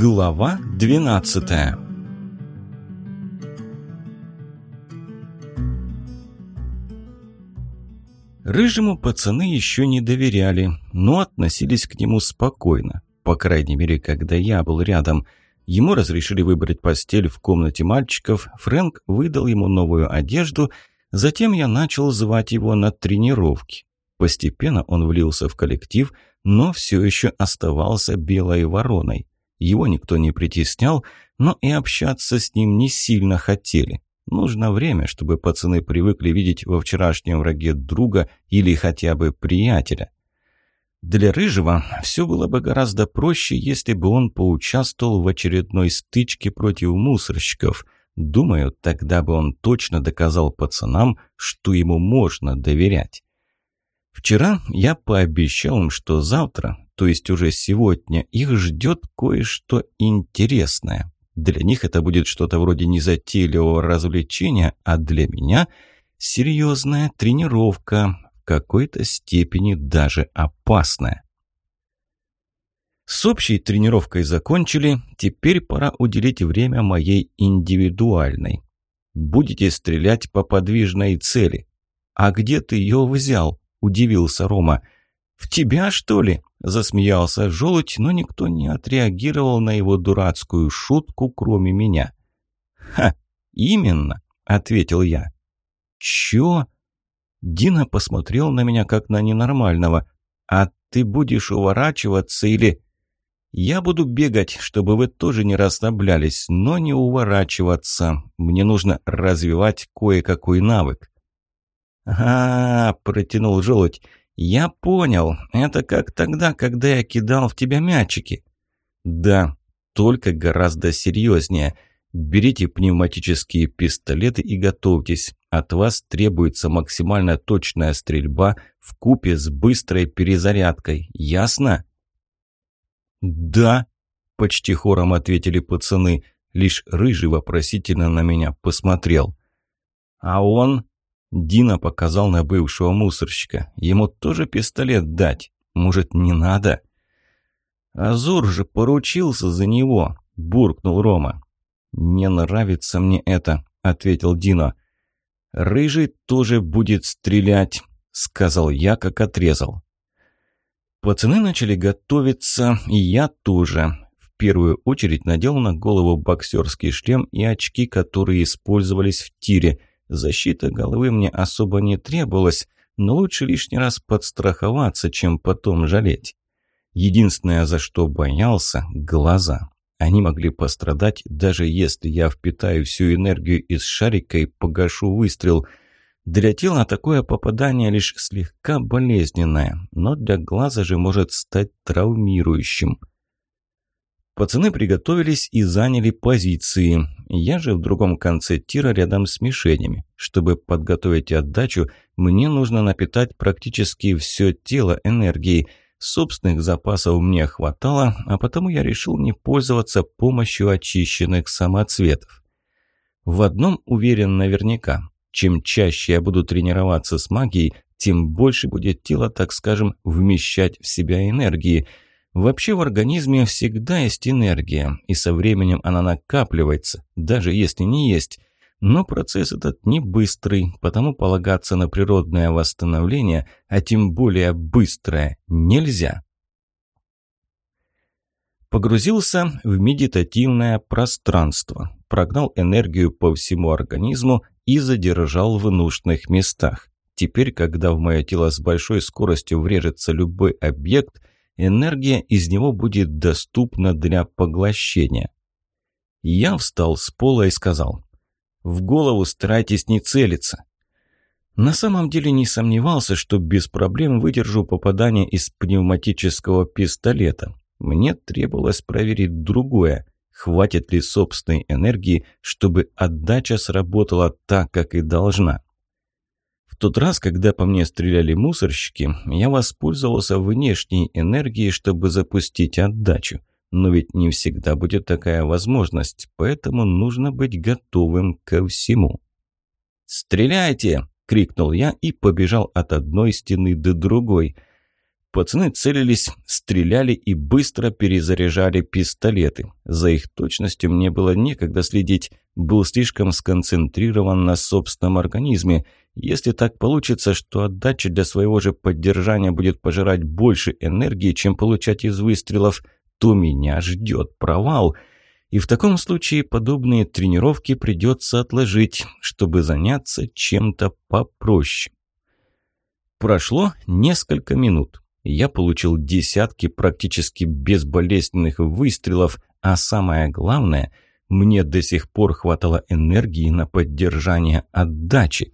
Глава 12 Рыжему пацаны еще не доверяли, но относились к нему спокойно. По крайней мере, когда я был рядом. Ему разрешили выбрать постель в комнате мальчиков, Фрэнк выдал ему новую одежду, затем я начал звать его на тренировки. Постепенно он влился в коллектив, но все еще оставался белой вороной. Его никто не притеснял, но и общаться с ним не сильно хотели. Нужно время, чтобы пацаны привыкли видеть во вчерашнем враге друга или хотя бы приятеля. Для Рыжего все было бы гораздо проще, если бы он поучаствовал в очередной стычке против мусорщиков. Думаю, тогда бы он точно доказал пацанам, что ему можно доверять. Вчера я пообещал им, что завтра, то есть уже сегодня, их ждет кое-что интересное. Для них это будет что-то вроде незатейливого развлечения, а для меня серьезная тренировка, в какой-то степени даже опасная. С общей тренировкой закончили, теперь пора уделить время моей индивидуальной. Будете стрелять по подвижной цели. А где ты ее взял? – удивился Рома. «В тебя, что ли?» – засмеялся желудь, но никто не отреагировал на его дурацкую шутку, кроме меня. «Ха, именно!» – ответил я. «Чё?» Дина посмотрел на меня как на ненормального. «А ты будешь уворачиваться или...» «Я буду бегать, чтобы вы тоже не расслаблялись, но не уворачиваться. Мне нужно развивать кое-какой навык». «А, — протянул желудь, — я понял. Это как тогда, когда я кидал в тебя мячики». «Да, только гораздо серьезнее. Берите пневматические пистолеты и готовьтесь. От вас требуется максимально точная стрельба в купе с быстрой перезарядкой. Ясно?» «Да», – почти хором ответили пацаны. Лишь Рыжий вопросительно на меня посмотрел. «А он?» Дина показал на бывшего мусорщика. Ему тоже пистолет дать? Может, не надо? Азур же поручился за него, буркнул Рома. Не нравится мне это, ответил Дина. Рыжий тоже будет стрелять, сказал я, как отрезал. Пацаны начали готовиться, и я тоже. В первую очередь надел на голову боксерский шлем и очки, которые использовались в тире – Защита головы мне особо не требовалась, но лучше лишний раз подстраховаться, чем потом жалеть. Единственное, за что боялся – глаза. Они могли пострадать, даже если я впитаю всю энергию из шарика и погашу выстрел. Для тела такое попадание лишь слегка болезненное, но для глаза же может стать травмирующим. Пацаны приготовились и заняли позиции. Я же в другом конце тира рядом с мишенями. Чтобы подготовить отдачу, мне нужно напитать практически все тело энергией. Собственных запасов мне хватало, а потому я решил не пользоваться помощью очищенных самоцветов. В одном уверен наверняка. Чем чаще я буду тренироваться с магией, тем больше будет тело, так скажем, вмещать в себя энергии – Вообще в организме всегда есть энергия, и со временем она накапливается, даже если не есть. Но процесс этот не быстрый, потому полагаться на природное восстановление, а тем более быстрое, нельзя. Погрузился в медитативное пространство, прогнал энергию по всему организму и задержал в нужных местах. Теперь, когда в мое тело с большой скоростью врежется любой объект – энергия из него будет доступна для поглощения. Я встал с пола и сказал, «В голову старайтесь не целиться». На самом деле не сомневался, что без проблем выдержу попадание из пневматического пистолета. Мне требовалось проверить другое, хватит ли собственной энергии, чтобы отдача сработала так, как и должна тот раз, когда по мне стреляли мусорщики, я воспользовался внешней энергией, чтобы запустить отдачу. Но ведь не всегда будет такая возможность, поэтому нужно быть готовым ко всему. «Стреляйте!» – крикнул я и побежал от одной стены до другой. Пацаны целились, стреляли и быстро перезаряжали пистолеты. За их точностью мне было некогда следить, был слишком сконцентрирован на собственном организме. Если так получится, что отдача для своего же поддержания будет пожирать больше энергии, чем получать из выстрелов, то меня ждет провал. И в таком случае подобные тренировки придется отложить, чтобы заняться чем-то попроще. Прошло несколько минут. Я получил десятки практически безболезненных выстрелов, а самое главное, мне до сих пор хватало энергии на поддержание отдачи.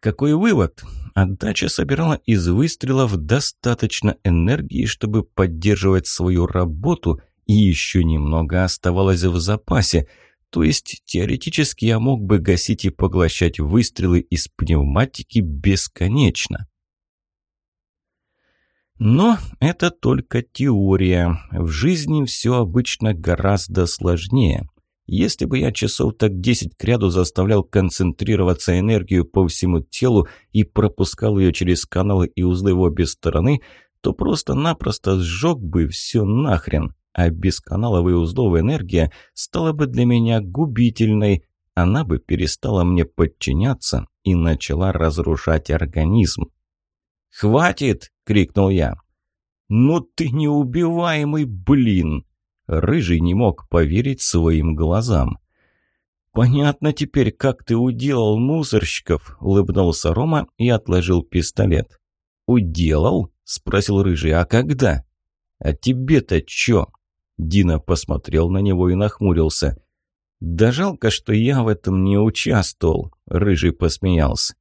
Какой вывод? Отдача собирала из выстрелов достаточно энергии, чтобы поддерживать свою работу, и еще немного оставалось в запасе. То есть, теоретически я мог бы гасить и поглощать выстрелы из пневматики бесконечно. Но это только теория. В жизни все обычно гораздо сложнее. Если бы я часов так 10 кряду заставлял концентрироваться энергию по всему телу и пропускал ее через каналы и узлы в обе стороны, то просто-напросто сжег бы все нахрен. А бесканаловая узловая энергия стала бы для меня губительной. Она бы перестала мне подчиняться и начала разрушать организм. «Хватит!» — крикнул я. «Ну ты неубиваемый, блин!» Рыжий не мог поверить своим глазам. «Понятно теперь, как ты уделал мусорщиков», — улыбнулся Рома и отложил пистолет. «Уделал?» — спросил Рыжий. «А когда?» «А тебе-то чё?» Дина посмотрел на него и нахмурился. «Да жалко, что я в этом не участвовал», — Рыжий посмеялся.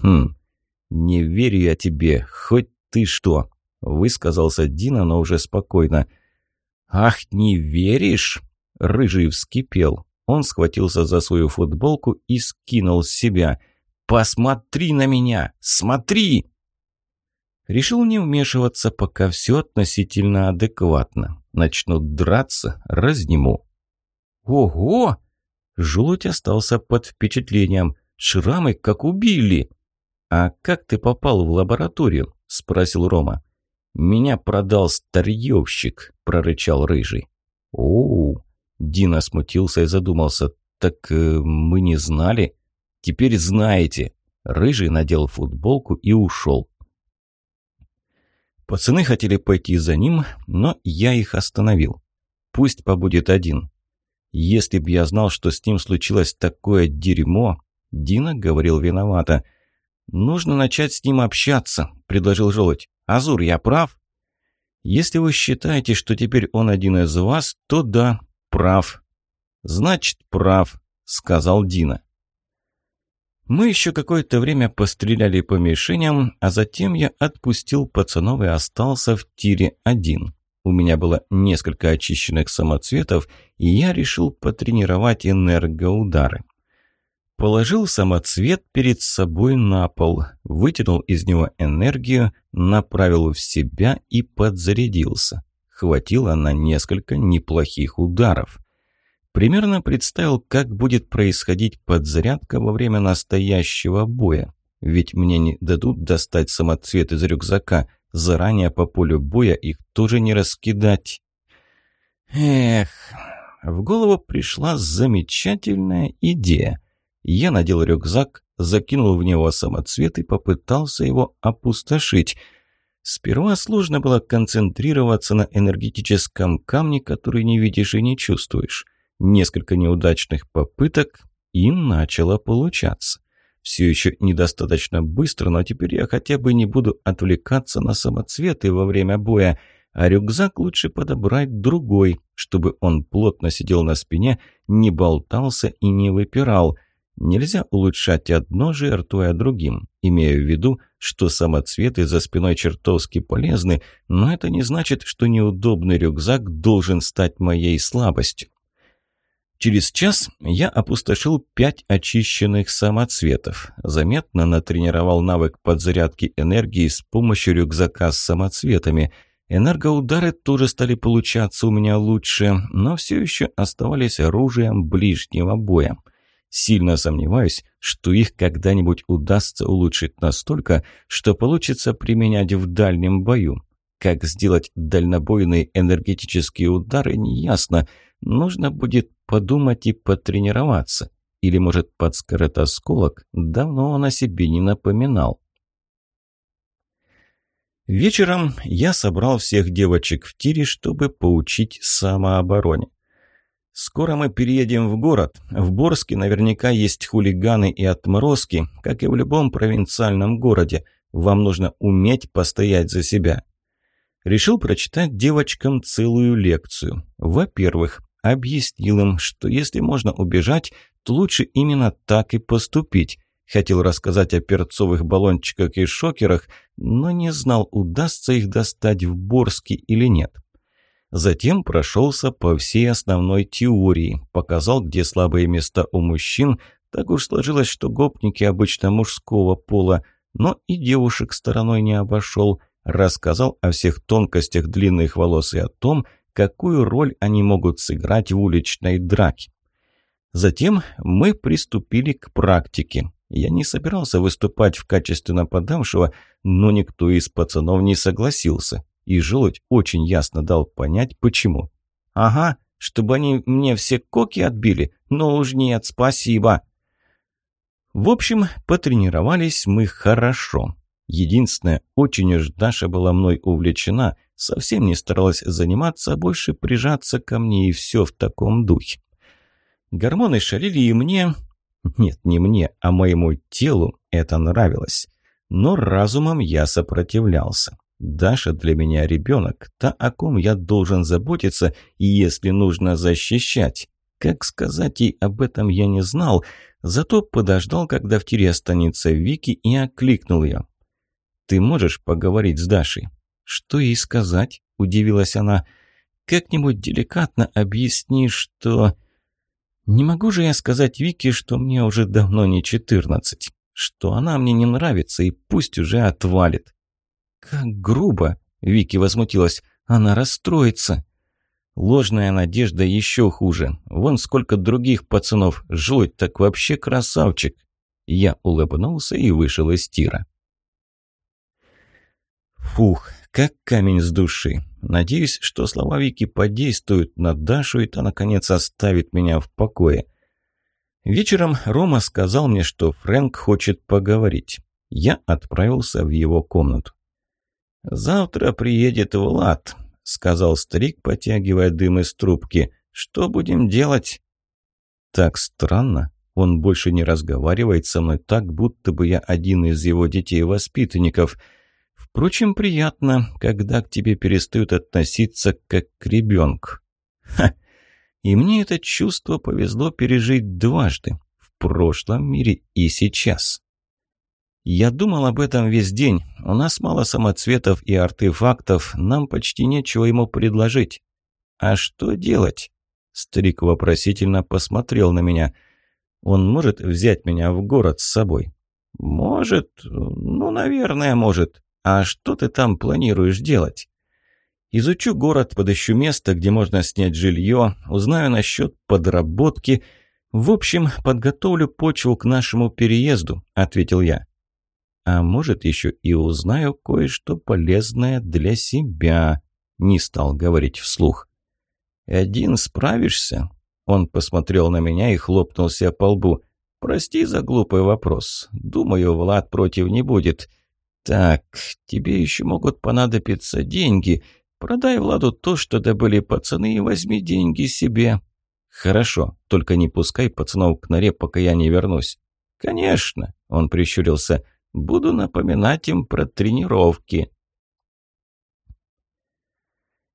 «Хм, «Не верю я тебе, хоть ты что!» – высказался Дина, но уже спокойно. «Ах, не веришь?» – Рыжий вскипел. Он схватился за свою футболку и скинул с себя. «Посмотри на меня! Смотри!» Решил не вмешиваться, пока все относительно адекватно. Начнут драться, разниму. «Ого!» Желудь остался под впечатлением. «Шрамы как убили!» «А как ты попал в лабораторию?» – спросил Рома. «Меня продал старьевщик», – прорычал Рыжий. «Оу!» – Дина смутился и задумался. «Так э, мы не знали?» «Теперь знаете!» Рыжий надел футболку и ушел. Пацаны хотели пойти за ним, но я их остановил. Пусть побудет один. Если б я знал, что с ним случилось такое дерьмо, Дина говорил виновато – «Нужно начать с ним общаться», – предложил Желудь. «Азур, я прав?» «Если вы считаете, что теперь он один из вас, то да, прав». «Значит, прав», – сказал Дина. Мы еще какое-то время постреляли по мишеням, а затем я отпустил пацанов и остался в тире один. У меня было несколько очищенных самоцветов, и я решил потренировать энергоудары. Положил самоцвет перед собой на пол, вытянул из него энергию, направил в себя и подзарядился. Хватило на несколько неплохих ударов. Примерно представил, как будет происходить подзарядка во время настоящего боя. Ведь мне не дадут достать самоцвет из рюкзака, заранее по полю боя их тоже не раскидать. Эх, в голову пришла замечательная идея – я надел рюкзак, закинул в него самоцвет и попытался его опустошить. Сперва сложно было концентрироваться на энергетическом камне, который не видишь и не чувствуешь. Несколько неудачных попыток, и начало получаться. Все еще недостаточно быстро, но теперь я хотя бы не буду отвлекаться на самоцветы во время боя, а рюкзак лучше подобрать другой, чтобы он плотно сидел на спине, не болтался и не выпирал – Нельзя улучшать одно, жертвуя другим, имея в виду, что самоцветы за спиной чертовски полезны, но это не значит, что неудобный рюкзак должен стать моей слабостью. Через час я опустошил пять очищенных самоцветов. Заметно натренировал навык подзарядки энергии с помощью рюкзака с самоцветами. Энергоудары тоже стали получаться у меня лучше, но все еще оставались оружием ближнего боя. Сильно сомневаюсь, что их когда-нибудь удастся улучшить настолько, что получится применять в дальнем бою. Как сделать дальнобойные энергетические удары, неясно. Нужно будет подумать и потренироваться. Или, может, под скоротосколок? Давно он о себе не напоминал. Вечером я собрал всех девочек в тире, чтобы поучить самообороне. Скоро мы переедем в город. В Борске наверняка есть хулиганы и отморозки, как и в любом провинциальном городе. Вам нужно уметь постоять за себя. Решил прочитать девочкам целую лекцию. Во-первых, объяснил им, что если можно убежать, то лучше именно так и поступить. Хотел рассказать о перцовых баллончиках и шокерах, но не знал, удастся их достать в Борске или нет. Затем прошелся по всей основной теории, показал, где слабые места у мужчин, так уж сложилось, что гопники обычно мужского пола, но и девушек стороной не обошел, рассказал о всех тонкостях длинных волос и о том, какую роль они могут сыграть в уличной драке. Затем мы приступили к практике. Я не собирался выступать в качестве нападавшего, но никто из пацанов не согласился. И желудь очень ясно дал понять, почему. «Ага, чтобы они мне все коки отбили? Но уж нет, спасибо!» В общем, потренировались мы хорошо. Единственное, очень уж Даша была мной увлечена, совсем не старалась заниматься, а больше прижаться ко мне и все в таком духе. Гормоны шалили и мне, нет, не мне, а моему телу это нравилось. Но разумом я сопротивлялся. Даша для меня ребенок, та, о ком я должен заботиться и, если нужно, защищать. Как сказать ей об этом я не знал, зато подождал, когда в тире останется Вики, и окликнул ее. «Ты можешь поговорить с Дашей?» «Что ей сказать?» – удивилась она. «Как-нибудь деликатно объясни, что...» Не могу же я сказать Вике, что мне уже давно не четырнадцать, что она мне не нравится и пусть уже отвалит. Как грубо, Вики возмутилась, она расстроится. Ложная надежда еще хуже. Вон сколько других пацанов, жуть так вообще красавчик. Я улыбнулся и вышел из тира. Фух, как камень с души. Надеюсь, что слова Вики подействуют на Дашу, и та, наконец, оставит меня в покое. Вечером Рома сказал мне, что Фрэнк хочет поговорить. Я отправился в его комнату. «Завтра приедет Влад», — сказал старик, потягивая дым из трубки. «Что будем делать?» «Так странно. Он больше не разговаривает со мной так, будто бы я один из его детей-воспитанников». Впрочем, приятно, когда к тебе перестают относиться как к ребенку. Ха! И мне это чувство повезло пережить дважды. В прошлом мире и сейчас. Я думал об этом весь день. У нас мало самоцветов и артефактов, нам почти нечего ему предложить. А что делать? Старик вопросительно посмотрел на меня. Он может взять меня в город с собой? Может, ну, наверное, может. «А что ты там планируешь делать?» «Изучу город, подыщу место, где можно снять жилье, узнаю насчет подработки. В общем, подготовлю почву к нашему переезду», — ответил я. «А может, еще и узнаю кое-что полезное для себя», — не стал говорить вслух. «Один справишься?» Он посмотрел на меня и хлопнулся по лбу. «Прости за глупый вопрос. Думаю, Влад против не будет. «Так, тебе еще могут понадобиться деньги. Продай Владу то, что добыли пацаны, и возьми деньги себе». «Хорошо, только не пускай пацанов к норе, пока я не вернусь». «Конечно», — он прищурился, — «буду напоминать им про тренировки».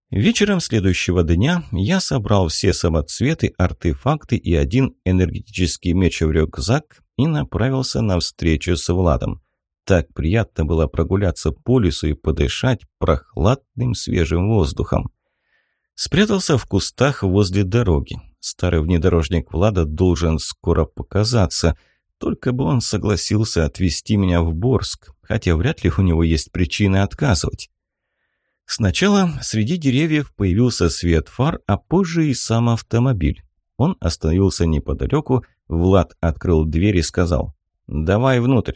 Вечером следующего дня я собрал все самоцветы, артефакты и один энергетический меч в рюкзак и направился на встречу с Владом. Так приятно было прогуляться по лесу и подышать прохладным свежим воздухом. Спрятался в кустах возле дороги. Старый внедорожник Влада должен скоро показаться. Только бы он согласился отвезти меня в Борск, хотя вряд ли у него есть причины отказывать. Сначала среди деревьев появился свет фар, а позже и сам автомобиль. Он остановился неподалеку, Влад открыл дверь и сказал «Давай внутрь».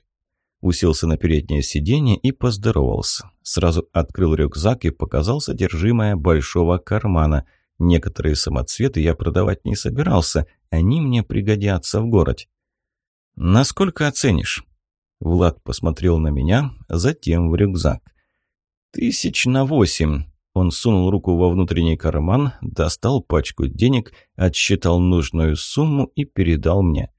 Уселся на переднее сиденье и поздоровался. Сразу открыл рюкзак и показал содержимое большого кармана. Некоторые самоцветы я продавать не собирался, они мне пригодятся в городе. «Насколько оценишь?» Влад посмотрел на меня, затем в рюкзак. «Тысяч на восемь». Он сунул руку во внутренний карман, достал пачку денег, отсчитал нужную сумму и передал мне.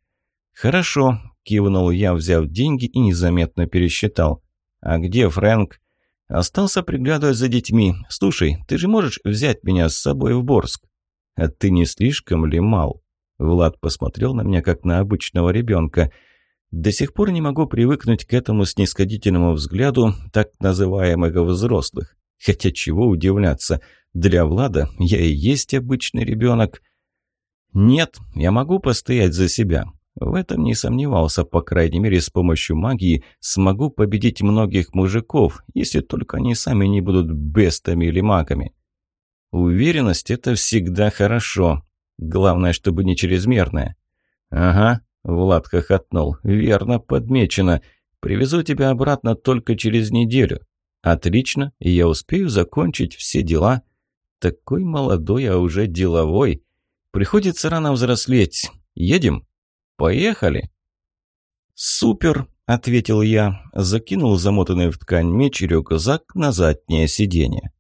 «Хорошо», – кивнул я, взяв деньги и незаметно пересчитал. «А где Фрэнк?» «Остался приглядывать за детьми. Слушай, ты же можешь взять меня с собой в Борск?» «А ты не слишком ли мал?» Влад посмотрел на меня, как на обычного ребенка. До сих пор не могу привыкнуть к этому снисходительному взгляду так называемых взрослых. Хотя чего удивляться, для Влада я и есть обычный ребенок. Нет, я могу постоять за себя. В этом не сомневался, по крайней мере, с помощью магии смогу победить многих мужиков, если только они сами не будут бестами или магами. Уверенность – это всегда хорошо. Главное, чтобы не чрезмерная. Ага, Влад хохотнул. Верно подмечено. Привезу тебя обратно только через неделю. Отлично, я успею закончить все дела. Такой молодой, а уже деловой. Приходится рано взрослеть. Едем? Поехали. Супер, ответил я, закинул замотанный в ткань меч и рюкзак на заднее сиденье.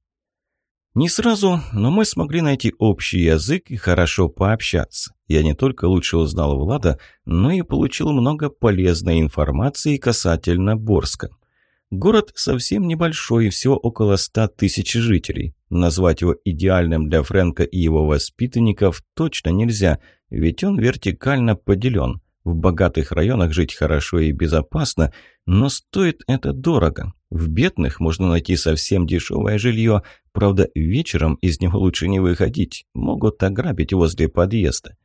Не сразу, но мы смогли найти общий язык и хорошо пообщаться. Я не только лучше узнал Влада, но и получил много полезной информации касательно Борска. Город совсем небольшой, всего около ста тысяч жителей. Назвать его идеальным для Фрэнка и его воспитанников точно нельзя, ведь он вертикально поделен. В богатых районах жить хорошо и безопасно, но стоит это дорого. В бедных можно найти совсем дешевое жилье, правда, вечером из него лучше не выходить, могут ограбить возле подъезда.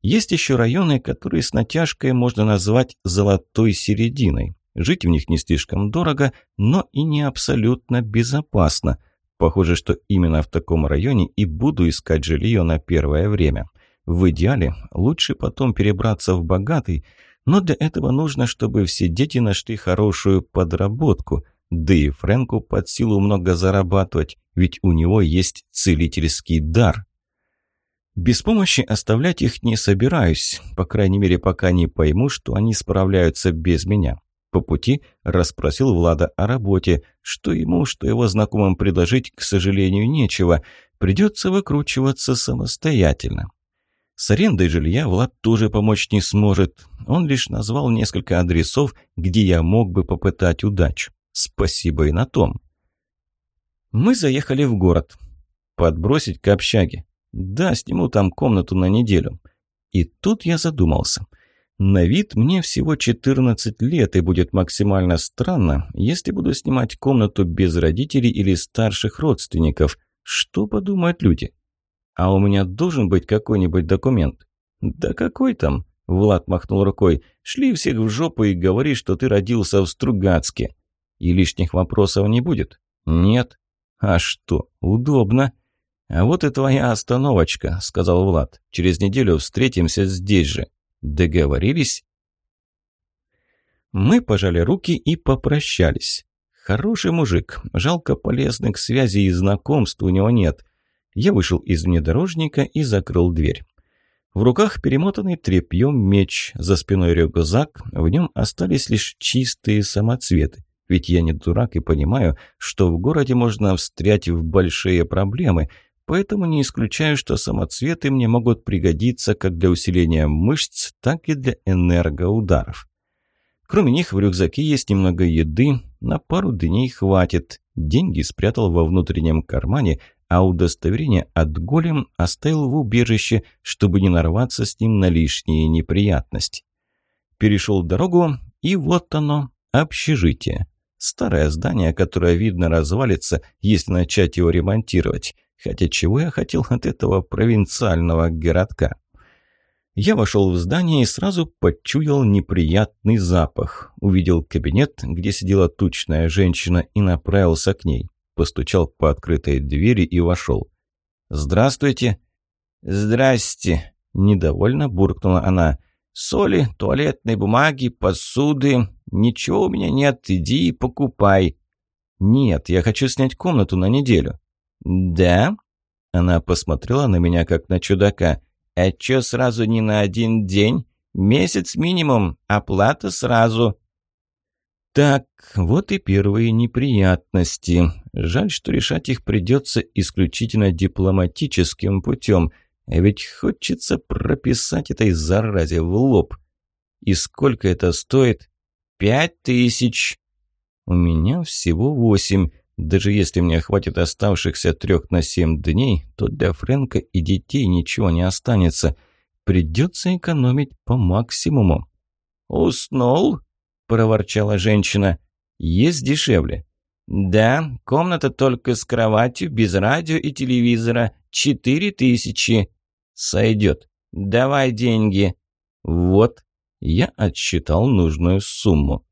Есть еще районы, которые с натяжкой можно назвать «золотой серединой». Жить в них не слишком дорого, но и не абсолютно безопасно. Похоже, что именно в таком районе и буду искать жилье на первое время. В идеале лучше потом перебраться в богатый, но для этого нужно, чтобы все дети нашли хорошую подработку. Да и Фрэнку под силу много зарабатывать, ведь у него есть целительский дар. Без помощи оставлять их не собираюсь, по крайней мере, пока не пойму, что они справляются без меня. По пути расспросил Влада о работе, что ему, что его знакомым предложить, к сожалению, нечего. Придется выкручиваться самостоятельно. С арендой жилья Влад тоже помочь не сможет. Он лишь назвал несколько адресов, где я мог бы попытать удачу. Спасибо и на том. Мы заехали в город. Подбросить к общаге. Да, сниму там комнату на неделю. И тут я задумался. На вид мне всего 14 лет, и будет максимально странно, если буду снимать комнату без родителей или старших родственников. Что подумают люди? «А у меня должен быть какой-нибудь документ?» «Да какой там?» – Влад махнул рукой. «Шли всех в жопу и говори, что ты родился в Стругацке. И лишних вопросов не будет?» «Нет». «А что? Удобно». «А вот и твоя остановочка», – сказал Влад. «Через неделю встретимся здесь же. Договорились?» Мы пожали руки и попрощались. Хороший мужик, жалко полезных связей и знакомств у него нет. Я вышел из внедорожника и закрыл дверь. В руках перемотанный тряпьем меч, за спиной рюкзак, в нем остались лишь чистые самоцветы. Ведь я не дурак и понимаю, что в городе можно встрять в большие проблемы, поэтому не исключаю, что самоцветы мне могут пригодиться как для усиления мышц, так и для энергоударов. Кроме них в рюкзаке есть немного еды, на пару дней хватит. Деньги спрятал во внутреннем кармане, а удостоверение от голем оставил в убежище, чтобы не нарваться с ним на лишние неприятности. Перешел дорогу, и вот оно, общежитие. Старое здание, которое, видно, развалится, если начать его ремонтировать. Хотя чего я хотел от этого провинциального городка? Я вошел в здание и сразу почуял неприятный запах. Увидел кабинет, где сидела тучная женщина, и направился к ней постучал по открытой двери и вошел. «Здравствуйте!» «Здрасте!» Недовольно буркнула она. «Соли, туалетной бумаги, посуды. Ничего у меня нет, иди и покупай». «Нет, я хочу снять комнату на неделю». «Да?» Она посмотрела на меня, как на чудака. «А чё сразу не на один день? Месяц минимум, оплата сразу». Так, вот и первые неприятности. Жаль, что решать их придется исключительно дипломатическим путем. А ведь хочется прописать этой заразе в лоб. И сколько это стоит? Пять тысяч. У меня всего восемь. Даже если мне хватит оставшихся трех на семь дней, то для Фрэнка и детей ничего не останется. Придется экономить по максимуму. «Уснул?» – проворчала женщина. «Есть дешевле». «Да, комната только с кроватью, без радио и телевизора. Четыре тысячи». «Сойдет. Давай деньги». «Вот». Я отсчитал нужную сумму.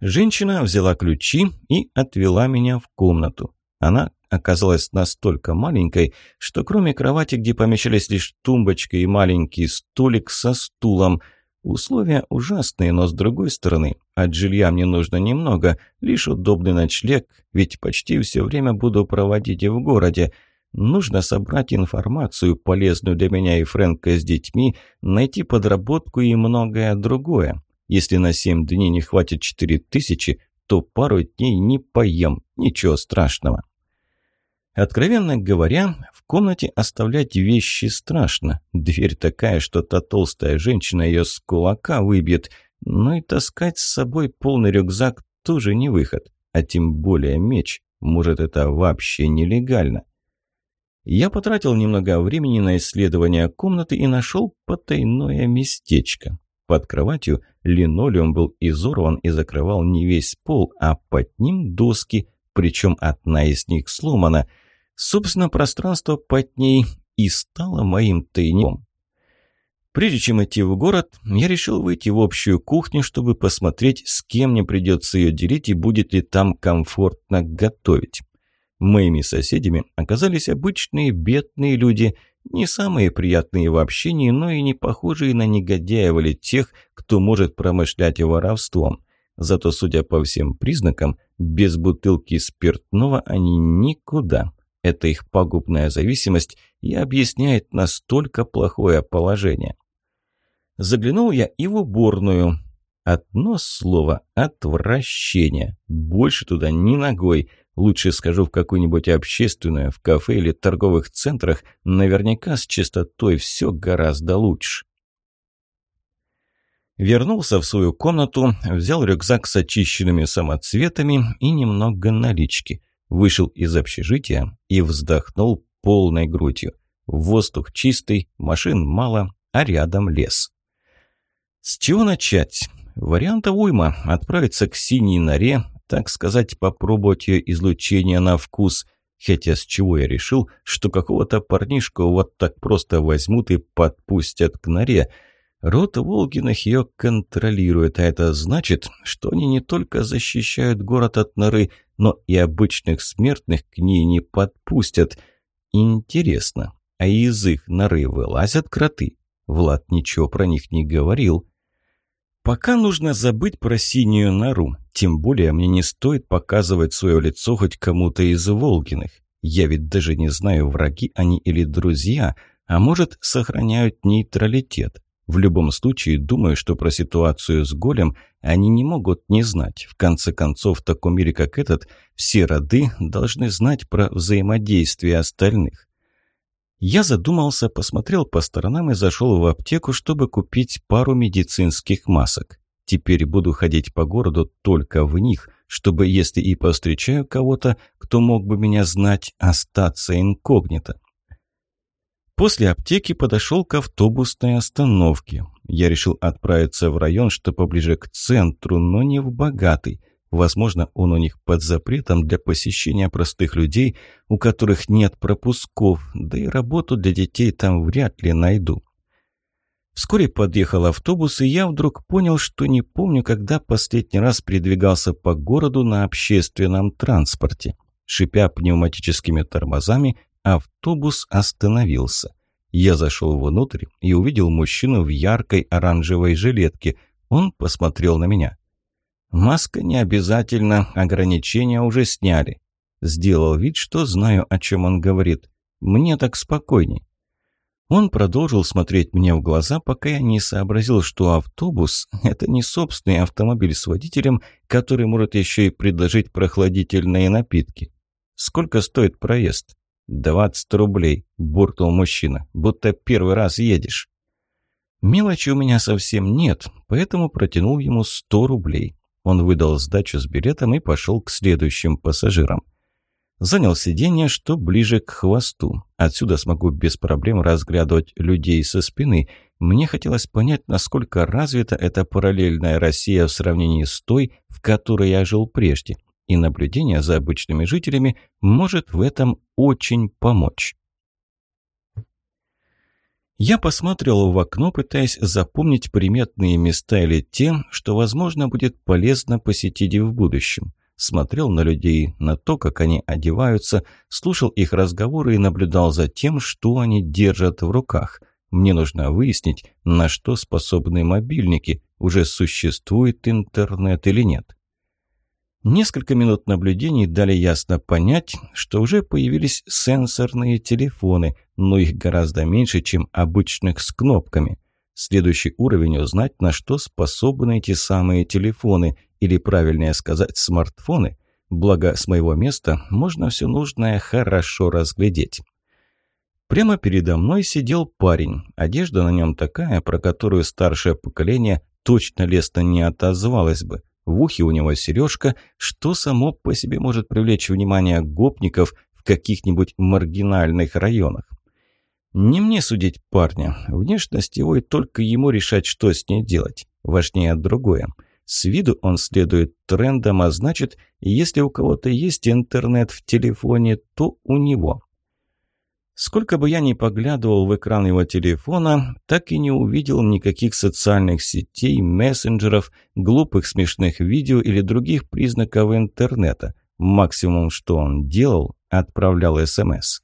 Женщина взяла ключи и отвела меня в комнату. Она оказалась настолько маленькой, что кроме кровати, где помещались лишь тумбочка и маленький столик со стулом. Условия ужасные, но с другой стороны, от жилья мне нужно немного, лишь удобный ночлег, ведь почти все время буду проводить и в городе. Нужно собрать информацию, полезную для меня и Фрэнка с детьми, найти подработку и многое другое. Если на семь дней не хватит четыре тысячи, то пару дней не поем, ничего страшного. Откровенно говоря, в комнате оставлять вещи страшно. Дверь такая, что та толстая женщина ее с кулака выбьет. Но и таскать с собой полный рюкзак тоже не выход. А тем более меч. Может, это вообще нелегально. Я потратил немного времени на исследование комнаты и нашел потайное местечко. Под кроватью линолеум был изорван и закрывал не весь пол, а под ним доски, причем одна из них сломана. Собственно, пространство под ней и стало моим тайником. Прежде чем идти в город, я решил выйти в общую кухню, чтобы посмотреть, с кем мне придется ее делить и будет ли там комфортно готовить. Моими соседями оказались обычные бедные люди – не самые приятные в общении, но и не похожие на негодяев или тех, кто может промышлять воровством. Зато, судя по всем признакам, без бутылки спиртного они никуда. Это их пагубная зависимость и объясняет настолько плохое положение. Заглянул я и в уборную. Одно слово – отвращение. Больше туда ни ногой. Лучше скажу в какую-нибудь общественную, в кафе или торговых центрах, наверняка с чистотой все гораздо лучше. Вернулся в свою комнату, взял рюкзак с очищенными самоцветами и немного налички. Вышел из общежития и вздохнул полной грудью. Воздух чистый, машин мало, а рядом лес. С чего начать? Вариантов уйма. Отправиться к синей норе, так сказать, попробовать ее излучение на вкус. Хотя с чего я решил, что какого-то парнишку вот так просто возьмут и подпустят к норе. Род Волгиных ее контролирует, а это значит, что они не только защищают город от норы, но и обычных смертных к ней не подпустят. Интересно, а из их норы вылазят кроты? Влад ничего про них не говорил. Пока нужно забыть про синюю нору. Тем более мне не стоит показывать свое лицо хоть кому-то из Волгиных. Я ведь даже не знаю, враги они или друзья, а может, сохраняют нейтралитет. В любом случае, думаю, что про ситуацию с Голем они не могут не знать. В конце концов, в таком мире, как этот, все роды должны знать про взаимодействие остальных. Я задумался, посмотрел по сторонам и зашел в аптеку, чтобы купить пару медицинских масок. Теперь буду ходить по городу только в них, чтобы, если и повстречаю кого-то, кто мог бы меня знать, остаться инкогнито. После аптеки подошел к автобусной остановке. Я решил отправиться в район, что поближе к центру, но не в богатый. Возможно, он у них под запретом для посещения простых людей, у которых нет пропусков, да и работу для детей там вряд ли найду. Вскоре подъехал автобус, и я вдруг понял, что не помню, когда последний раз передвигался по городу на общественном транспорте. Шипя пневматическими тормозами, автобус остановился. Я зашел внутрь и увидел мужчину в яркой оранжевой жилетке. Он посмотрел на меня. «Маска не обязательно, ограничения уже сняли». Сделал вид, что знаю, о чем он говорит. «Мне так спокойней». Он продолжил смотреть мне в глаза, пока я не сообразил, что автобус – это не собственный автомобиль с водителем, который может еще и предложить прохладительные напитки. «Сколько стоит проезд?» «Двадцать рублей», – буркнул мужчина, – «будто первый раз едешь». Мелочи у меня совсем нет, поэтому протянул ему сто рублей. Он выдал сдачу с билетом и пошел к следующим пассажирам. Занял сиденье, что ближе к хвосту. Отсюда смогу без проблем разглядывать людей со спины. Мне хотелось понять, насколько развита эта параллельная Россия в сравнении с той, в которой я жил прежде. И наблюдение за обычными жителями может в этом очень помочь. Я посмотрел в окно, пытаясь запомнить приметные места или те, что, возможно, будет полезно посетить в будущем смотрел на людей, на то, как они одеваются, слушал их разговоры и наблюдал за тем, что они держат в руках. Мне нужно выяснить, на что способны мобильники, уже существует интернет или нет. Несколько минут наблюдений дали ясно понять, что уже появились сенсорные телефоны, но их гораздо меньше, чем обычных с кнопками. Следующий уровень – узнать, на что способны эти самые телефоны – или правильнее сказать смартфоны, благо с моего места можно все нужное хорошо разглядеть. Прямо передо мной сидел парень. Одежда на нем такая, про которую старшее поколение точно лестно не отозвалось бы. В ухе у него сережка, что само по себе может привлечь внимание гопников в каких-нибудь маргинальных районах. Не мне судить парня. Внешность его и только ему решать, что с ней делать. Важнее другое – с виду он следует трендам, а значит, если у кого-то есть интернет в телефоне, то у него. Сколько бы я ни поглядывал в экран его телефона, так и не увидел никаких социальных сетей, мессенджеров, глупых смешных видео или других признаков интернета. Максимум, что он делал, отправлял СМС.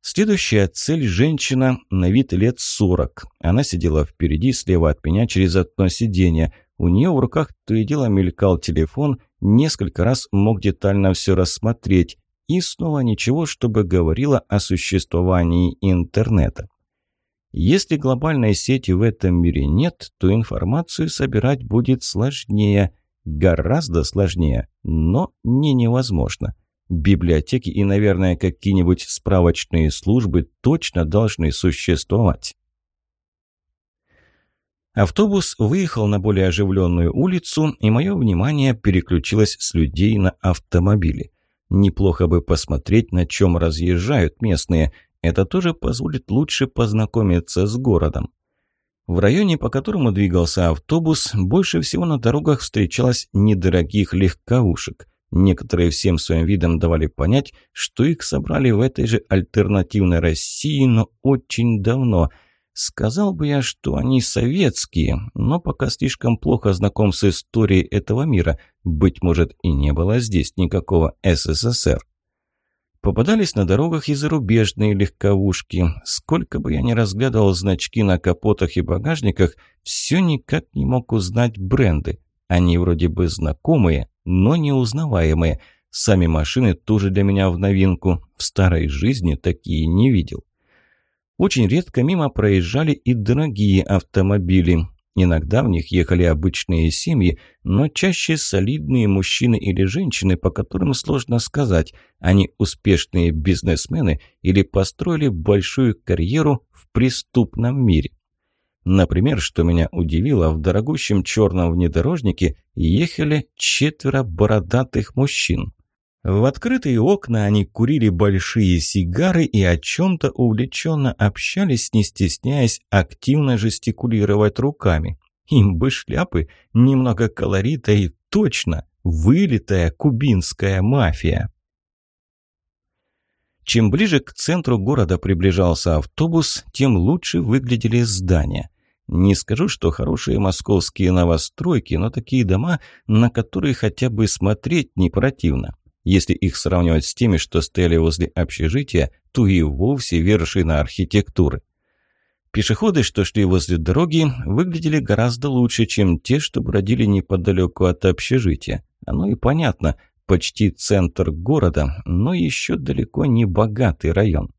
Следующая цель – женщина на вид лет 40. Она сидела впереди, слева от меня, через одно сиденье. У нее в руках то и дело мелькал телефон, несколько раз мог детально все рассмотреть. И снова ничего, чтобы говорило о существовании интернета. Если глобальной сети в этом мире нет, то информацию собирать будет сложнее, гораздо сложнее, но не невозможно. Библиотеки и, наверное, какие-нибудь справочные службы точно должны существовать. Автобус выехал на более оживленную улицу, и мое внимание переключилось с людей на автомобили. Неплохо бы посмотреть, на чем разъезжают местные. Это тоже позволит лучше познакомиться с городом. В районе, по которому двигался автобус, больше всего на дорогах встречалось недорогих легковушек. Некоторые всем своим видом давали понять, что их собрали в этой же альтернативной России, но очень давно – Сказал бы я, что они советские, но пока слишком плохо знаком с историей этого мира. Быть может, и не было здесь никакого СССР. Попадались на дорогах и зарубежные легковушки. Сколько бы я ни разглядывал значки на капотах и багажниках, все никак не мог узнать бренды. Они вроде бы знакомые, но неузнаваемые. Сами машины тоже для меня в новинку. В старой жизни такие не видел. Очень редко мимо проезжали и дорогие автомобили. Иногда в них ехали обычные семьи, но чаще солидные мужчины или женщины, по которым сложно сказать, они успешные бизнесмены или построили большую карьеру в преступном мире. Например, что меня удивило, в дорогущем черном внедорожнике ехали четверо бородатых мужчин. В открытые окна они курили большие сигары и о чем-то увлеченно общались, не стесняясь активно жестикулировать руками. Им бы шляпы, немного колорита и точно вылитая кубинская мафия. Чем ближе к центру города приближался автобус, тем лучше выглядели здания. Не скажу, что хорошие московские новостройки, но такие дома, на которые хотя бы смотреть не противно. Если их сравнивать с теми, что стояли возле общежития, то и вовсе вершина архитектуры. Пешеходы, что шли возле дороги, выглядели гораздо лучше, чем те, что бродили неподалеку от общежития. Оно и понятно, почти центр города, но еще далеко не богатый район.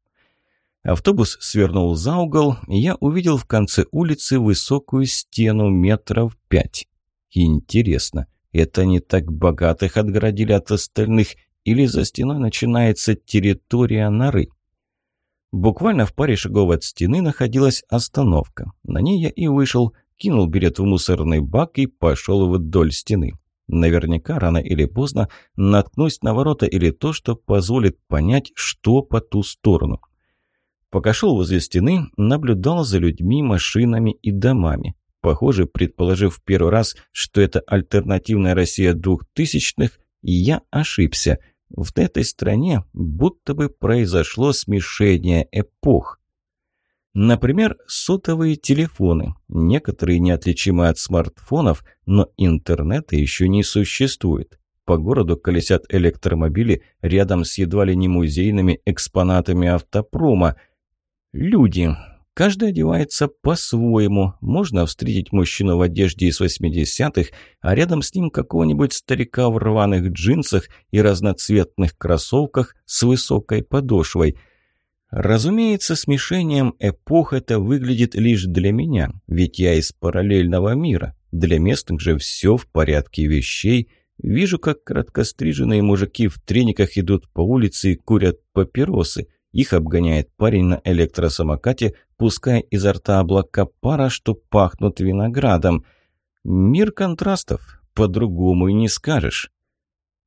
Автобус свернул за угол, и я увидел в конце улицы высокую стену метров пять. Интересно, это не так богатых отгородили от остальных, или за стеной начинается территория норы? Буквально в паре шагов от стены находилась остановка. На ней я и вышел, кинул билет в мусорный бак и пошел вдоль стены. Наверняка рано или поздно наткнусь на ворота или то, что позволит понять, что по ту сторону. Пока шел возле стены, наблюдал за людьми, машинами и домами. Похоже, предположив в первый раз, что это альтернативная Россия двухтысячных, я ошибся. В этой стране будто бы произошло смешение эпох. Например, сотовые телефоны. Некоторые неотличимы от смартфонов, но интернета еще не существует. По городу колесят электромобили рядом с едва ли не музейными экспонатами автопрома – Люди. Каждый одевается по-своему. Можно встретить мужчину в одежде из 80-х, а рядом с ним какого-нибудь старика в рваных джинсах и разноцветных кроссовках с высокой подошвой. Разумеется, смешением эпох это выглядит лишь для меня, ведь я из параллельного мира. Для местных же все в порядке вещей. Вижу, как краткостриженные мужики в трениках идут по улице и курят папиросы – их обгоняет парень на электросамокате, пуская изо рта облака пара, что пахнут виноградом. Мир контрастов, по-другому и не скажешь.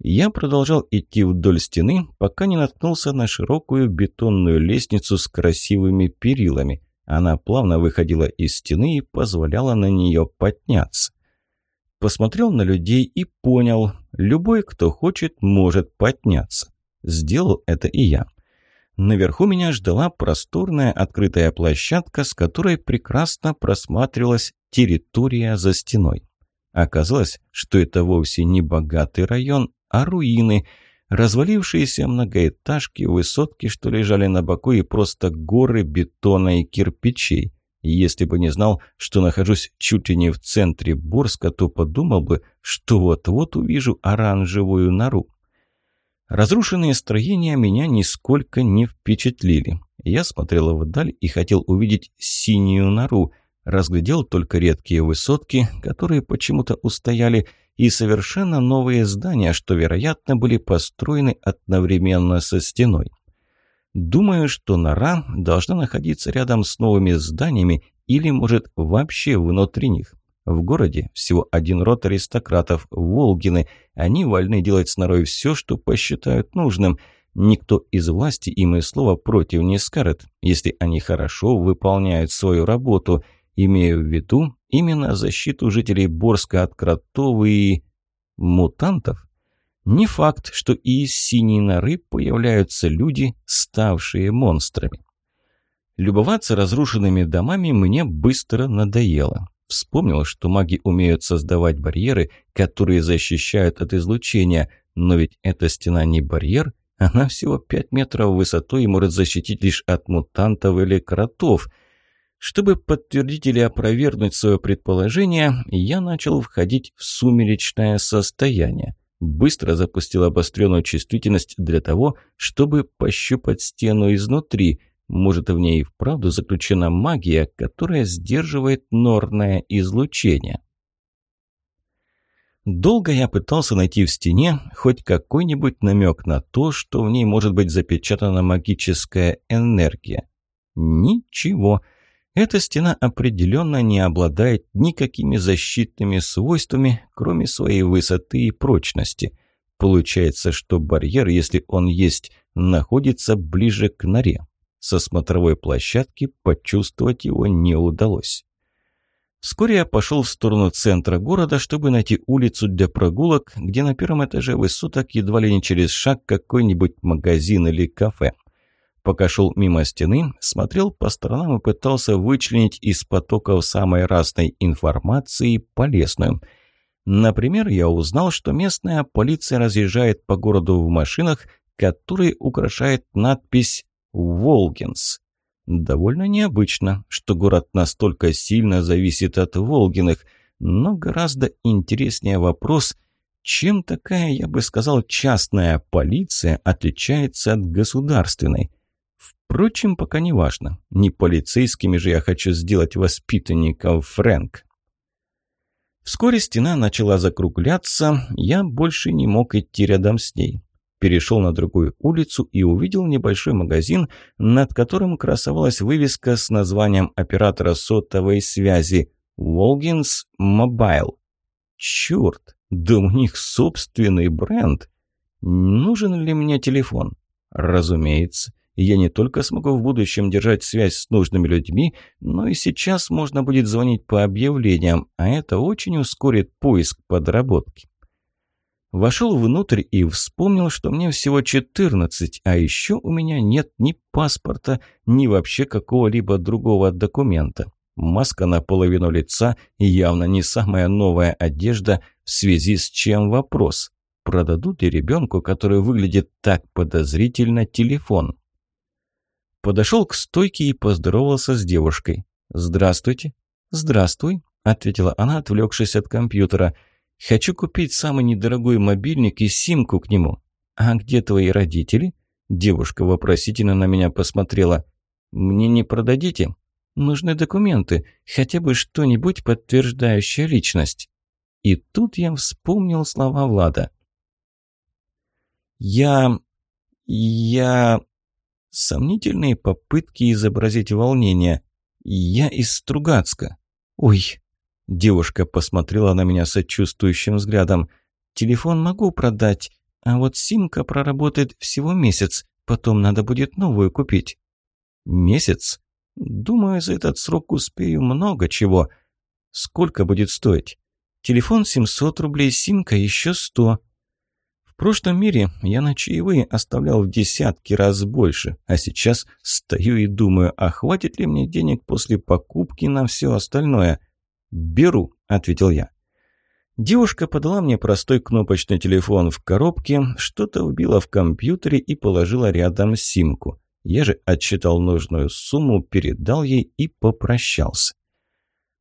Я продолжал идти вдоль стены, пока не наткнулся на широкую бетонную лестницу с красивыми перилами. Она плавно выходила из стены и позволяла на нее подняться. Посмотрел на людей и понял, любой, кто хочет, может подняться. Сделал это и я. Наверху меня ждала просторная открытая площадка, с которой прекрасно просматривалась территория за стеной. Оказалось, что это вовсе не богатый район, а руины, развалившиеся многоэтажки, высотки, что лежали на боку, и просто горы бетона и кирпичей. если бы не знал, что нахожусь чуть ли не в центре Борска, то подумал бы, что вот-вот увижу оранжевую нору. Разрушенные строения меня нисколько не впечатлили. Я смотрел вдаль и хотел увидеть синюю нору. Разглядел только редкие высотки, которые почему-то устояли, и совершенно новые здания, что, вероятно, были построены одновременно со стеной. Думаю, что нора должна находиться рядом с новыми зданиями или, может, вообще внутри них. В городе всего один род аристократов – Волгины. Они вольны делать с норой все, что посчитают нужным. Никто из власти им и слова против не скажет, если они хорошо выполняют свою работу. Имею в виду именно защиту жителей Борска от кротов и... мутантов. Не факт, что и из синей норы появляются люди, ставшие монстрами. Любоваться разрушенными домами мне быстро надоело. Вспомнил, что маги умеют создавать барьеры, которые защищают от излучения, но ведь эта стена не барьер, она всего 5 метров высотой и может защитить лишь от мутантов или кротов. Чтобы подтвердить или опровергнуть свое предположение, я начал входить в сумеречное состояние. Быстро запустил обостренную чувствительность для того, чтобы пощупать стену изнутри – может, в ней и вправду заключена магия, которая сдерживает норное излучение. Долго я пытался найти в стене хоть какой-нибудь намек на то, что в ней может быть запечатана магическая энергия. Ничего. Эта стена определенно не обладает никакими защитными свойствами, кроме своей высоты и прочности. Получается, что барьер, если он есть, находится ближе к норе. Со смотровой площадки почувствовать его не удалось. Вскоре я пошел в сторону центра города, чтобы найти улицу для прогулок, где на первом этаже высоток едва ли не через шаг какой-нибудь магазин или кафе. Пока шел мимо стены, смотрел по сторонам и пытался вычленить из потоков самой разной информации полезную. Например, я узнал, что местная полиция разъезжает по городу в машинах, которые украшает надпись Волгинс. Довольно необычно, что город настолько сильно зависит от Волгиных, но гораздо интереснее вопрос, чем такая, я бы сказал, частная полиция отличается от государственной. Впрочем, пока не важно. Не полицейскими же я хочу сделать воспитанников Фрэнк. Вскоре стена начала закругляться, я больше не мог идти рядом с ней. Перешел на другую улицу и увидел небольшой магазин, над которым красовалась вывеска с названием оператора сотовой связи «Волгинс Мобайл». Черт, да у них собственный бренд. Нужен ли мне телефон? Разумеется я не только смогу в будущем держать связь с нужными людьми, но и сейчас можно будет звонить по объявлениям, а это очень ускорит поиск подработки. Вошел внутрь и вспомнил, что мне всего 14, а еще у меня нет ни паспорта, ни вообще какого-либо другого документа. Маска наполовину лица и явно не самая новая одежда, в связи с чем вопрос. Продадут ли ребенку, который выглядит так подозрительно, телефон? Подошел к стойке и поздоровался с девушкой. «Здравствуйте». «Здравствуй», – ответила она, отвлекшись от компьютера. «Хочу купить самый недорогой мобильник и симку к нему». «А где твои родители?» Девушка вопросительно на меня посмотрела. «Мне не продадите?» «Нужны документы, хотя бы что-нибудь подтверждающее личность». И тут я вспомнил слова Влада. «Я... я...» Сомнительные попытки изобразить волнение. «Я из Стругацка». «Ой!» Девушка посмотрела на меня сочувствующим взглядом. «Телефон могу продать, а вот симка проработает всего месяц, потом надо будет новую купить». «Месяц? Думаю, за этот срок успею много чего. Сколько будет стоить?» «Телефон 700 рублей, симка еще 100. В прошлом мире я на чаевые оставлял в десятки раз больше, а сейчас стою и думаю, а хватит ли мне денег после покупки на все остальное? «Беру», — ответил я. Девушка подала мне простой кнопочный телефон в коробке, что-то вбила в компьютере и положила рядом симку. Я же отсчитал нужную сумму, передал ей и попрощался.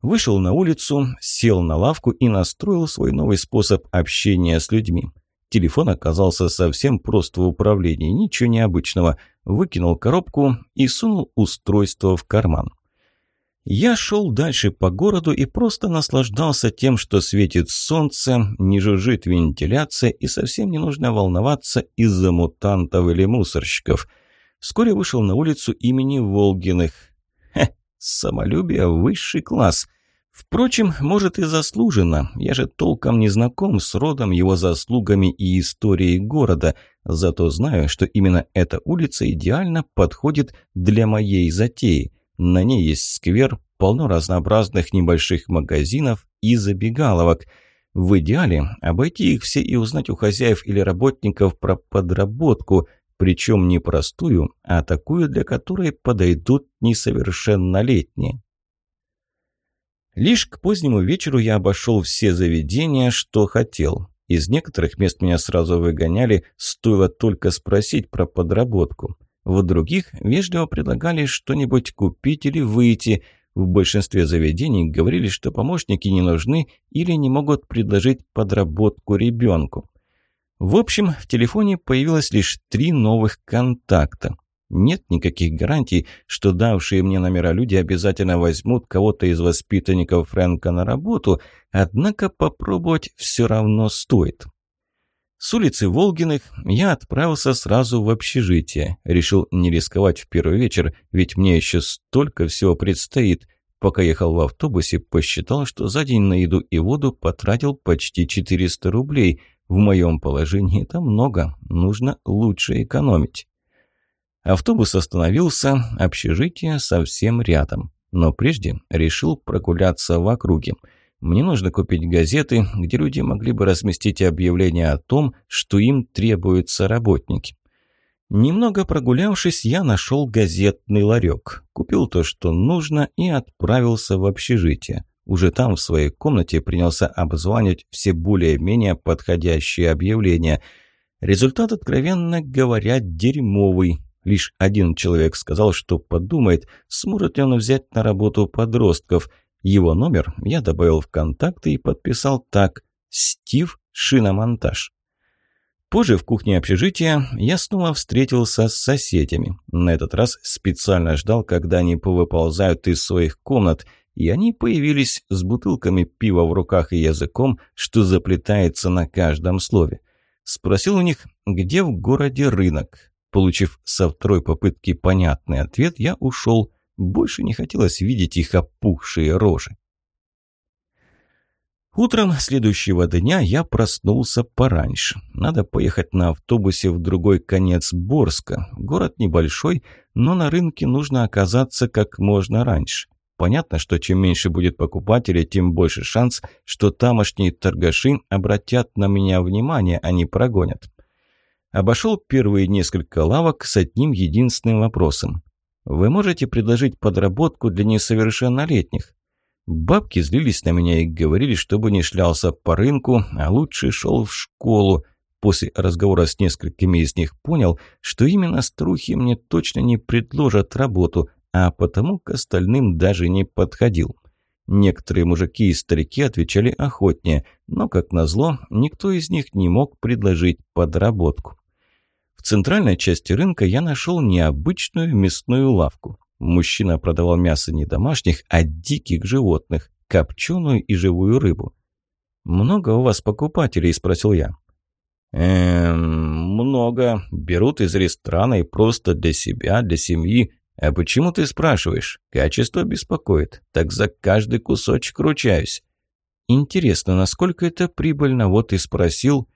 Вышел на улицу, сел на лавку и настроил свой новый способ общения с людьми. Телефон оказался совсем прост в управлении, ничего необычного. Выкинул коробку и сунул устройство в карман. Я шел дальше по городу и просто наслаждался тем, что светит солнце, не жужжит вентиляция и совсем не нужно волноваться из-за мутантов или мусорщиков. Вскоре вышел на улицу имени Волгиных. Хе, самолюбие высший класс. Впрочем, может и заслуженно. Я же толком не знаком с родом, его заслугами и историей города. Зато знаю, что именно эта улица идеально подходит для моей затеи. На ней есть сквер, полно разнообразных небольших магазинов и забегаловок. В идеале обойти их все и узнать у хозяев или работников про подработку, причем не простую, а такую, для которой подойдут несовершеннолетние. Лишь к позднему вечеру я обошел все заведения, что хотел. Из некоторых мест меня сразу выгоняли, стоило только спросить про подработку. В других вежливо предлагали что-нибудь купить или выйти. В большинстве заведений говорили, что помощники не нужны или не могут предложить подработку ребенку. В общем, в телефоне появилось лишь три новых контакта. Нет никаких гарантий, что давшие мне номера люди обязательно возьмут кого-то из воспитанников Фрэнка на работу, однако попробовать все равно стоит. С улицы Волгиных я отправился сразу в общежитие. Решил не рисковать в первый вечер, ведь мне еще столько всего предстоит. Пока ехал в автобусе, посчитал, что за день на еду и воду потратил почти 400 рублей. В моем положении это много, нужно лучше экономить. Автобус остановился, общежитие совсем рядом. Но прежде решил прогуляться в округе. Мне нужно купить газеты, где люди могли бы разместить объявление о том, что им требуются работники. Немного прогулявшись, я нашел газетный ларек, купил то, что нужно, и отправился в общежитие. Уже там, в своей комнате, принялся обзванивать все более-менее подходящие объявления. Результат, откровенно говоря, дерьмовый. Лишь один человек сказал, что подумает, сможет ли он взять на работу подростков. Его номер я добавил в контакты и подписал так «Стив Шиномонтаж». Позже в кухне общежития я снова встретился с соседями. На этот раз специально ждал, когда они повыползают из своих комнат, и они появились с бутылками пива в руках и языком, что заплетается на каждом слове. Спросил у них, где в городе рынок. Получив со второй попытки понятный ответ, я ушел. Больше не хотелось видеть их опухшие рожи. Утром следующего дня я проснулся пораньше. Надо поехать на автобусе в другой конец Борска. Город небольшой, но на рынке нужно оказаться как можно раньше. Понятно, что чем меньше будет покупателей, тем больше шанс, что тамошние торгаши обратят на меня внимание, а не прогонят. Обошел первые несколько лавок с одним единственным вопросом. «Вы можете предложить подработку для несовершеннолетних?» Бабки злились на меня и говорили, чтобы не шлялся по рынку, а лучше шел в школу. После разговора с несколькими из них понял, что именно старухи мне точно не предложат работу, а потому к остальным даже не подходил. Некоторые мужики и старики отвечали охотнее, но, как назло, никто из них не мог предложить подработку. В центральной части рынка я нашел необычную мясную лавку. Мужчина продавал мясо не домашних, а диких животных, копченую и живую рыбу. «Много у вас покупателей?» – спросил я. «Эм, много. Берут из ресторана и просто для себя, для семьи. А почему ты спрашиваешь? Качество беспокоит. Так за каждый кусочек ручаюсь». «Интересно, насколько это прибыльно?» Вот и спросил.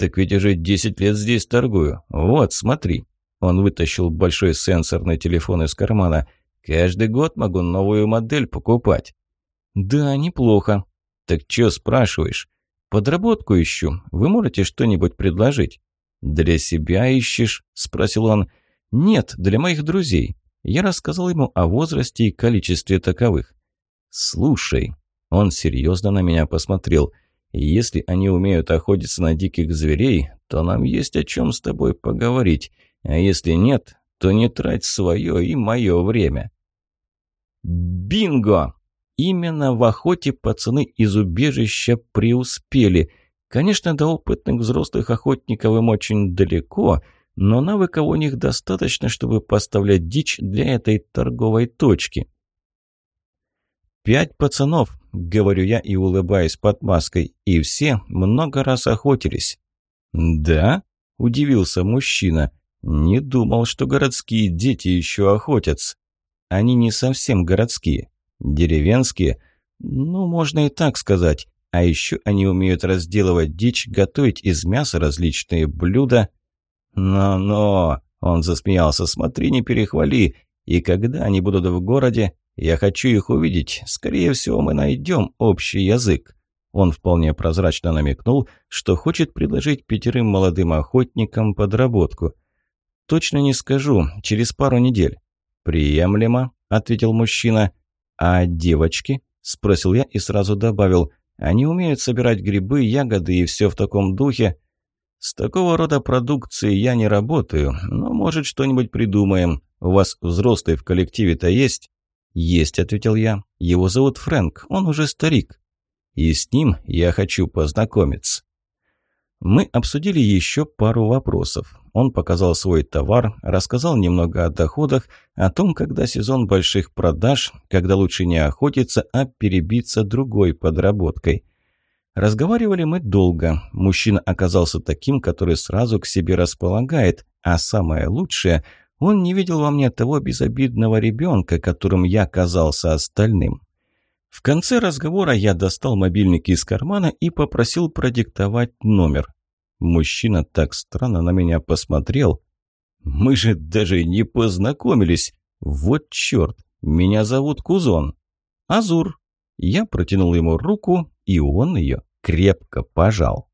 «Так ведь уже 10 лет здесь торгую. Вот, смотри». Он вытащил большой сенсорный телефон из кармана. «Каждый год могу новую модель покупать». «Да, неплохо». «Так чё спрашиваешь?» «Подработку ищу. Вы можете что-нибудь предложить?» «Для себя ищешь?» – спросил он. «Нет, для моих друзей». Я рассказал ему о возрасте и количестве таковых. «Слушай», – он серьезно на меня посмотрел – если они умеют охотиться на диких зверей, то нам есть о чем с тобой поговорить. А если нет, то не трать свое и мое время. Бинго! Именно в охоте пацаны из убежища преуспели. Конечно, до опытных взрослых охотников им очень далеко, но навыков у них достаточно, чтобы поставлять дичь для этой торговой точки. Пять пацанов, – говорю я и улыбаюсь под маской, – и все много раз охотились. «Да?» – удивился мужчина. «Не думал, что городские дети еще охотятся. Они не совсем городские. Деревенские? Ну, можно и так сказать. А еще они умеют разделывать дичь, готовить из мяса различные блюда». «Но-но!» – он засмеялся. «Смотри, не перехвали. И когда они будут в городе, я хочу их увидеть. Скорее всего, мы найдем общий язык». Он вполне прозрачно намекнул, что хочет предложить пятерым молодым охотникам подработку. «Точно не скажу. Через пару недель». «Приемлемо», — ответил мужчина. «А девочки?» — спросил я и сразу добавил. «Они умеют собирать грибы, ягоды и все в таком духе». «С такого рода продукции я не работаю, но, может, что-нибудь придумаем. У вас взрослые в коллективе-то есть?» «Есть», — ответил я. «Его зовут Фрэнк, он уже старик. И с ним я хочу познакомиться». Мы обсудили еще пару вопросов. Он показал свой товар, рассказал немного о доходах, о том, когда сезон больших продаж, когда лучше не охотиться, а перебиться другой подработкой. Разговаривали мы долго. Мужчина оказался таким, который сразу к себе располагает, а самое лучшее – он не видел во мне того безобидного ребенка, которым я казался остальным. В конце разговора я достал мобильник из кармана и попросил продиктовать номер. Мужчина так странно на меня посмотрел. «Мы же даже не познакомились. Вот черт, меня зовут Кузон. Азур». Я протянул ему руку, и он ее крепко пожал.